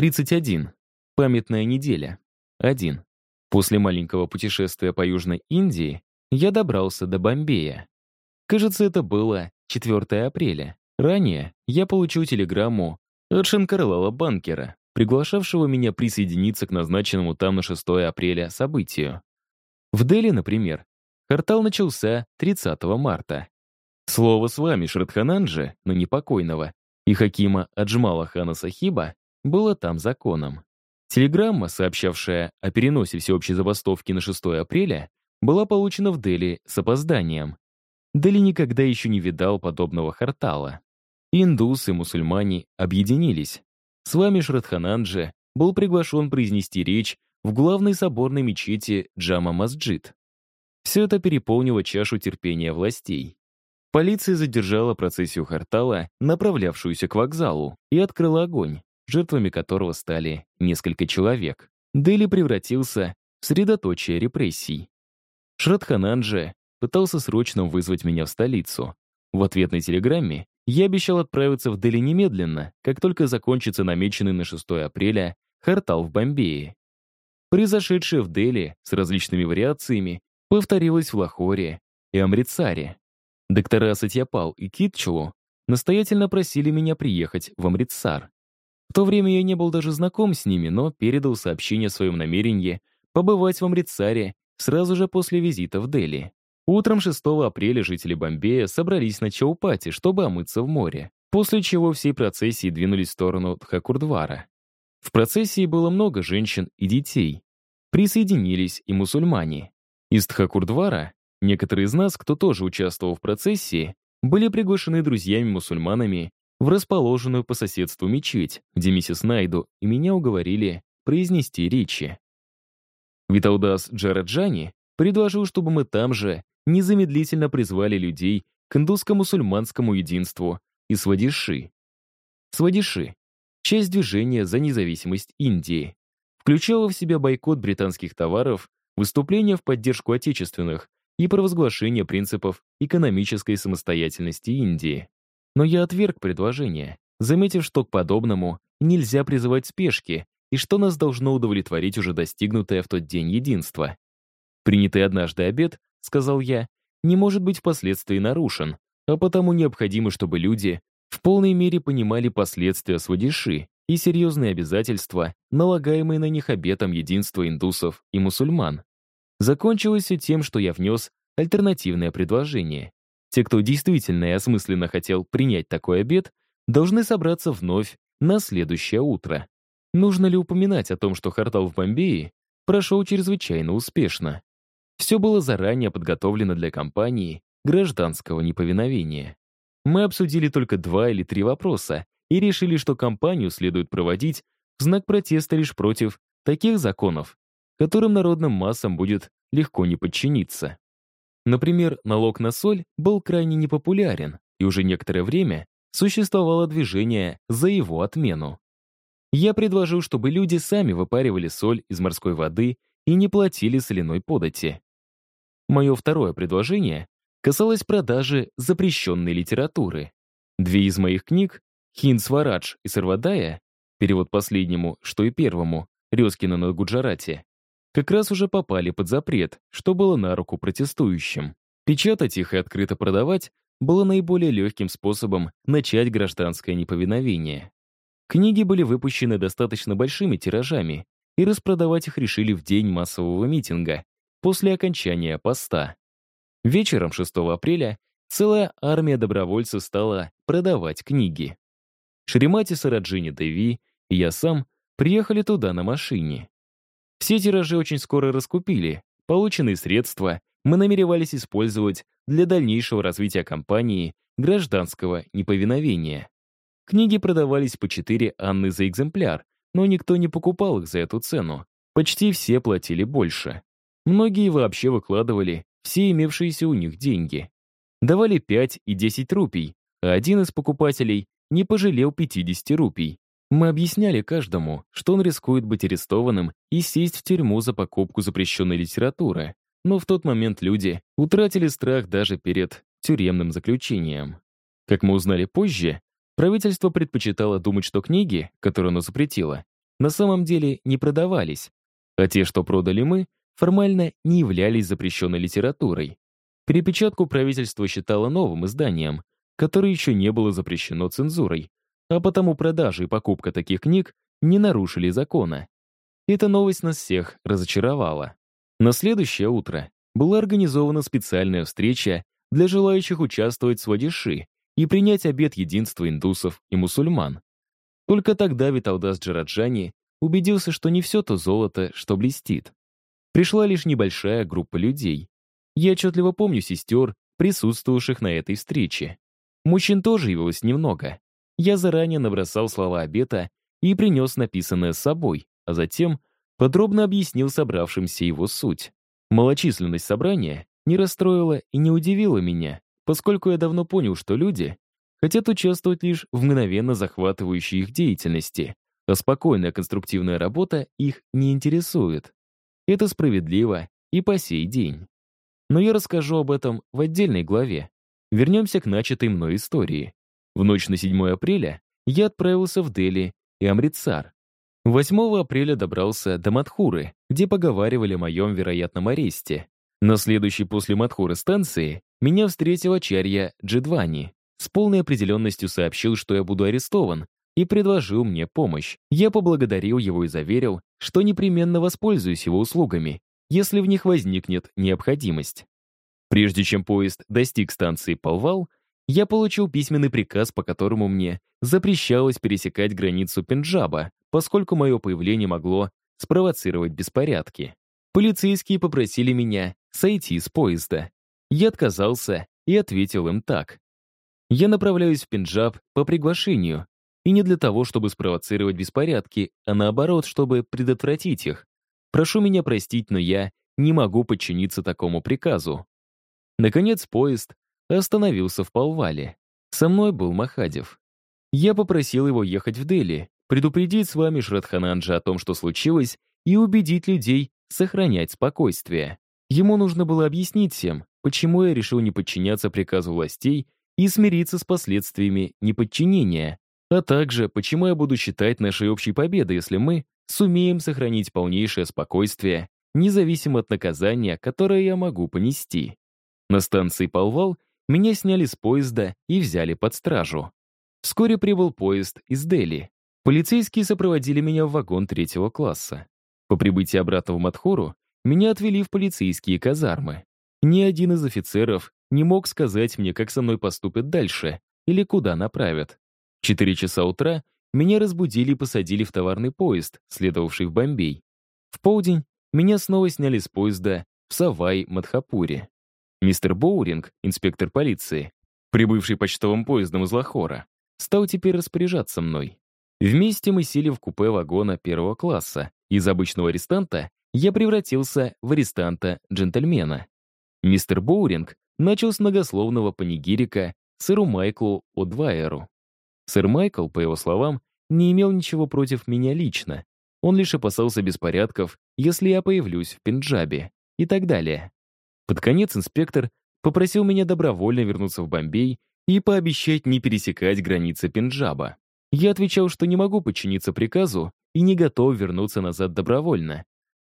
31. Памятная неделя. 1. После маленького путешествия по Южной Индии я добрался до Бомбея. Кажется, это было 4 апреля. Ранее я получил телеграмму от Шанкарлала Банкера, приглашавшего меня присоединиться к назначенному там на 6 апреля событию. В Дели, например, квартал начался 30 марта. Слово с вами Шрадхананджи, но не покойного, и Хакима Аджмала Хана Сахиба было там законом. Телеграмма, сообщавшая о переносе всеобщей забастовки на 6 апреля, была получена в Дели с опозданием. Дели никогда еще не видал подобного хартала. Индусы и мусульмане объединились. С вами Шрадхананджи был приглашен произнести речь в главной соборной мечети Джама Масджид. Все это переполнило чашу терпения властей. Полиция задержала процессию Хартала, направлявшуюся к вокзалу, и открыла огонь, жертвами которого стали несколько человек. Дели превратился в средоточие репрессий. Шрадхананджи пытался срочно вызвать меня в столицу. В ответной телеграмме я обещал отправиться в Дели немедленно, как только закончится намеченный на 6 апреля Хартал в Бомбее. Произошедшее в Дели с различными вариациями повторилось в Лахоре и Амритсаре. Доктора Сатьяпал и Китчелу настоятельно просили меня приехать в Амритсар. В то время я не был даже знаком с ними, но передал сообщение о своем намерении побывать в Амритсаре сразу же после визита в Дели. Утром 6 апреля жители Бомбея собрались на Чаупати, чтобы омыться в море, после чего всей процессии двинулись в сторону Тхакурдвара. В процессии было много женщин и детей. Присоединились и мусульмане. Из Тхакурдвара Некоторые из нас, кто тоже участвовал в процессии, были приглашены друзьями-мусульманами в расположенную по соседству мечеть, где миссис Найду и меня уговорили произнести речи. Витаудас Джараджани предложил, чтобы мы там же незамедлительно призвали людей к индусско-мусульманскому единству и свадиши. Свадиши — часть движения за независимость Индии. Включала в себя бойкот британских товаров, выступления в поддержку отечественных, и провозглашение принципов экономической самостоятельности Индии. Но я отверг предложение, заметив, что к подобному нельзя призывать спешки и что нас должно удовлетворить уже достигнутое в тот день единство. Принятый однажды обед, сказал я, не может быть впоследствии нарушен, а потому необходимо, чтобы люди в полной мере понимали последствия свадиши и серьезные обязательства, налагаемые на них обетом единства индусов и мусульман. Закончилось все тем, что я внес альтернативное предложение. Те, кто действительно и осмысленно хотел принять такой обед, должны собраться вновь на следующее утро. Нужно ли упоминать о том, что Хартал в Бомбее прошел чрезвычайно успешно? Все было заранее подготовлено для кампании гражданского неповиновения. Мы обсудили только два или три вопроса и решили, что кампанию следует проводить в знак протеста лишь против таких законов, которым народным массам будет легко не подчиниться. Например, налог на соль был крайне непопулярен, и уже некоторое время существовало движение за его отмену. Я предложил, чтобы люди сами выпаривали соль из морской воды и не платили соляной подати. Мое второе предложение касалось продажи запрещенной литературы. Две из моих книг, «Хинд Сварадж» и «Сарвадая», перевод последнему, что и первому, Резкина на Гуджарате, как раз уже попали под запрет, что было на руку протестующим. Печатать их и открыто продавать было наиболее легким способом начать гражданское неповиновение. Книги были выпущены достаточно большими тиражами, и распродавать их решили в день массового митинга, после окончания поста. Вечером 6 апреля целая армия добровольцев стала продавать книги. Шримати Сараджини Деви и я сам приехали туда на машине. Все тиражи очень скоро раскупили. Полученные средства мы намеревались использовать для дальнейшего развития компании гражданского неповиновения. Книги продавались по 4 анны за экземпляр, но никто не покупал их за эту цену. Почти все платили больше. Многие вообще выкладывали все имевшиеся у них деньги. Давали 5 и 10 рупий, а один из покупателей не пожалел 50 рупий. Мы объясняли каждому, что он рискует быть арестованным и сесть в тюрьму за покупку запрещенной литературы, но в тот момент люди утратили страх даже перед тюремным заключением. Как мы узнали позже, правительство предпочитало думать, что книги, которые оно запретило, на самом деле не продавались, а те, что продали мы, формально не являлись запрещенной литературой. Перепечатку правительство считало новым изданием, которое еще не было запрещено цензурой, а потому продажа и покупка таких книг не нарушили закона. Эта новость нас всех разочаровала. На следующее утро была организована специальная встреча для желающих участвовать в свадиши и принять обет единства индусов и мусульман. Только тогда Виталдас Джараджани убедился, что не все то золото, что блестит. Пришла лишь небольшая группа людей. Я отчетливо помню сестер, присутствовавших на этой встрече. Мужчин тоже явилось немного. Я заранее набросал слова обета и принес написанное с собой, а затем подробно объяснил собравшимся его суть. Малочисленность собрания не расстроила и не удивила меня, поскольку я давно понял, что люди хотят участвовать лишь в мгновенно захватывающей их деятельности, а спокойная конструктивная работа их не интересует. Это справедливо и по сей день. Но я расскажу об этом в отдельной главе. Вернемся к начатой мной истории. В ночь на 7 апреля я отправился в Дели и Амритсар. 8 апреля добрался до Матхуры, где поговаривали о моем вероятном аресте. На следующей после Матхуры станции меня встретил Ачарья Джидвани. С полной определенностью сообщил, что я буду арестован, и предложил мне помощь. Я поблагодарил его и заверил, что непременно воспользуюсь его услугами, если в них возникнет необходимость. Прежде чем поезд достиг станции Полвал, я получил письменный приказ, по которому мне запрещалось пересекать границу Пенджаба, поскольку мое появление могло спровоцировать беспорядки. Полицейские попросили меня сойти с поезда. Я отказался и ответил им так. Я направляюсь в Пенджаб по приглашению, и не для того, чтобы спровоцировать беспорядки, а наоборот, чтобы предотвратить их. Прошу меня простить, но я не могу подчиниться такому приказу. Наконец поезд остановился в Палвале. Со мной был Махадев. Я попросил его ехать в Дели, предупредить с вами Шрадхананджа о том, что случилось, и убедить людей сохранять спокойствие. Ему нужно было объяснить всем, почему я решил не подчиняться приказу властей и смириться с последствиями неподчинения, а также почему я буду считать нашей общей победой, если мы сумеем сохранить полнейшее спокойствие, независимо от наказания, которое я могу понести. На станции Полвал меня сняли с поезда и взяли под стражу. Вскоре прибыл поезд из Дели. Полицейские сопроводили меня в вагон третьего класса. По прибытии обратно в Матхору меня отвели в полицейские казармы. Ни один из офицеров не мог сказать мне, как со мной поступят дальше или куда направят. В 4 часа утра меня разбудили и посадили в товарный поезд, следовавший в Бомбей. В полдень меня снова сняли с поезда в Савай-Мадхапуре. Мистер Боуринг, инспектор полиции, прибывший почтовым поездом из Лахора, стал теперь распоряжаться мной. Вместе мы сели в купе вагона первого класса. Из обычного арестанта я превратился в арестанта-джентльмена. Мистер Боуринг начал с многословного панигирика сэру Майклу О'Двайеру. Сэр Майкл, по его словам, не имел ничего против меня лично. Он лишь опасался беспорядков, если я появлюсь в Пенджабе и так далее. Под конец инспектор попросил меня добровольно вернуться в Бомбей и пообещать не пересекать границы Пенджаба. Я отвечал, что не могу подчиниться приказу и не готов вернуться назад добровольно,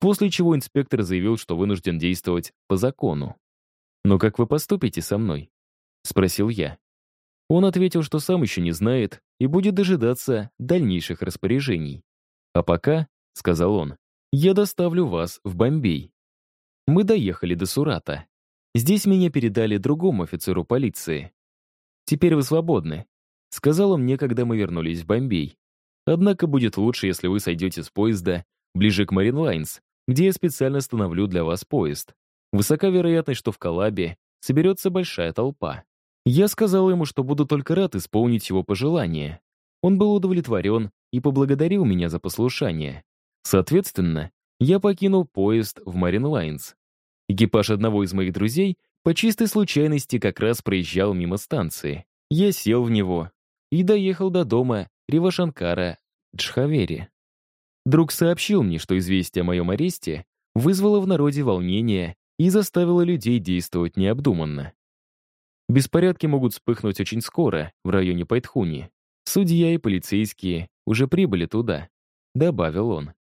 после чего инспектор заявил, что вынужден действовать по закону. «Но как вы поступите со мной?» — спросил я. Он ответил, что сам еще не знает и будет дожидаться дальнейших распоряжений. «А пока», — сказал он, — «я доставлю вас в Бомбей». Мы доехали до Сурата. Здесь меня передали другому офицеру полиции. «Теперь вы свободны», — сказал он мне, когда мы вернулись в Бомбей. «Однако будет лучше, если вы сойдете с поезда ближе к Марин Лайнс, где я специально остановлю для вас поезд. Высока вероятность, что в Колабе соберется большая толпа. Я сказал ему, что буду только рад исполнить его пожелание. Он был удовлетворен и поблагодарил меня за послушание. Соответственно, я покинул поезд в Марин Лайнс. Экипаж одного из моих друзей по чистой случайности как раз проезжал мимо станции. Я сел в него и доехал до дома Ривашанкара Джхавери. Друг сообщил мне, что известие о моем аресте вызвало в народе волнение и заставило людей действовать необдуманно. Беспорядки могут вспыхнуть очень скоро, в районе Пайтхуни. Судья и полицейские уже прибыли туда. добавил он.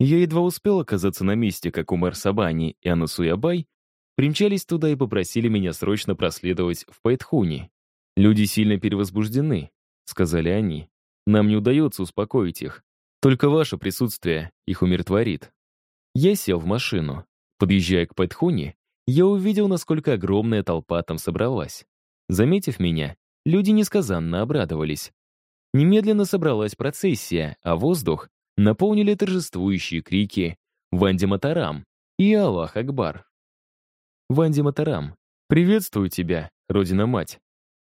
Я едва успел оказаться на месте, как Умар Сабани и Анасуябай примчались туда и попросили меня срочно проследовать в Пайтхуни. «Люди сильно перевозбуждены», — сказали они. «Нам не удается успокоить их. Только ваше присутствие их умиротворит». Я сел в машину. Подъезжая к Пайтхуни, я увидел, насколько огромная толпа там собралась. Заметив меня, люди несказанно обрадовались. Немедленно собралась процессия, а воздух наполнили торжествующие крики «Ванди Матарам» и «Аллах Акбар». Ванди Матарам, приветствую тебя, Родина-мать.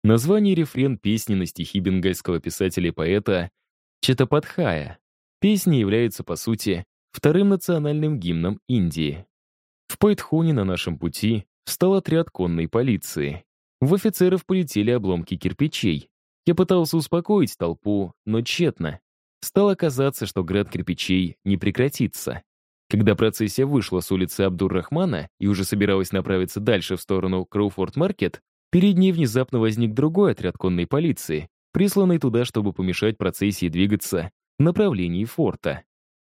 Название рефрен песни на стихи бенгальского писателя и поэта Четападхая. Песня является, по сути, вторым национальным гимном Индии. В Пайтхуне на нашем пути встал отряд конной полиции. В офицеров полетели обломки кирпичей. Я пытался успокоить толпу, но тщетно. Стало казаться, что град кирпичей не прекратится. Когда процессия вышла с улицы Абдур-Рахмана и уже собиралась направиться дальше в сторону Кроуфорд-маркет, перед ней внезапно возник другой отряд конной полиции, присланный туда, чтобы помешать процессии двигаться в направлении форта.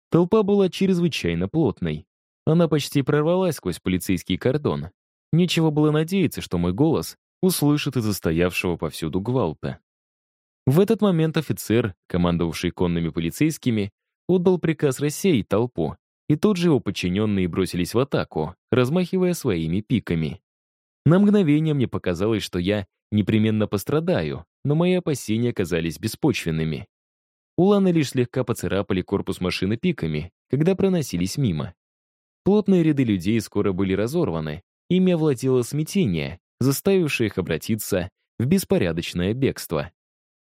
Толпа была чрезвычайно плотной. Она почти прорвалась сквозь полицейский кордон. Нечего было надеяться, что мой голос услышит из-за стоявшего повсюду гвалта. В этот момент офицер, командовавший конными полицейскими, отдал приказ рассеять толпу, и тут же его подчиненные бросились в атаку, размахивая своими пиками. На мгновение мне показалось, что я непременно пострадаю, но мои опасения оказались беспочвенными. Уланы лишь слегка поцарапали корпус машины пиками, когда проносились мимо. Плотные ряды людей скоро были разорваны, ими овладело смятение, заставившее их обратиться в беспорядочное бегство.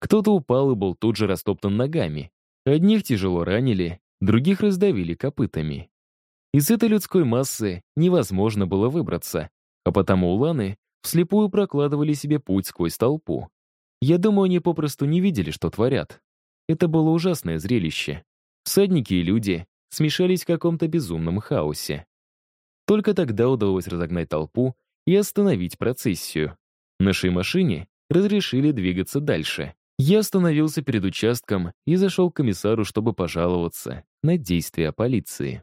Кто-то упал и был тут же растоптан ногами. Одних тяжело ранили, других раздавили копытами. Из этой людской массы невозможно было выбраться, а потому уланы вслепую прокладывали себе путь сквозь толпу. Я думаю, они попросту не видели, что творят. Это было ужасное зрелище. Всадники и люди смешались в каком-то безумном хаосе. Только тогда удалось разогнать толпу и остановить процессию. Нашей машине разрешили двигаться дальше. Я остановился перед участком и зашел к комиссару, чтобы пожаловаться на действия полиции.